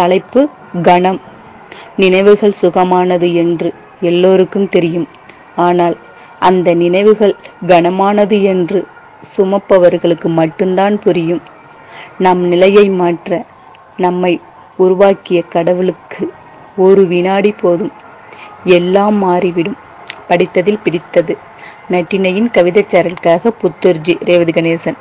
தலைப்பு கணம். நினைவுகள் சுகமானது என்று எல்லோருக்கும் தெரியும். ஆனால் அந்த நினைவுகள் கனமானது என்று சுமப்பவர்களுக்கு மட்டும்தான் புரியும். நம் நிலையை மாற்ற நம்மை உருவாக்கிய கடவுளுக்கு ஒரு வினாடி போதும். எல்லாம் மாறிவிடும். படித்ததில் பிடித்தது. நட்டினையின் கவிதைச் சாரலுக்காக புத்தூர்ஜி ரேவதி கணேசன்.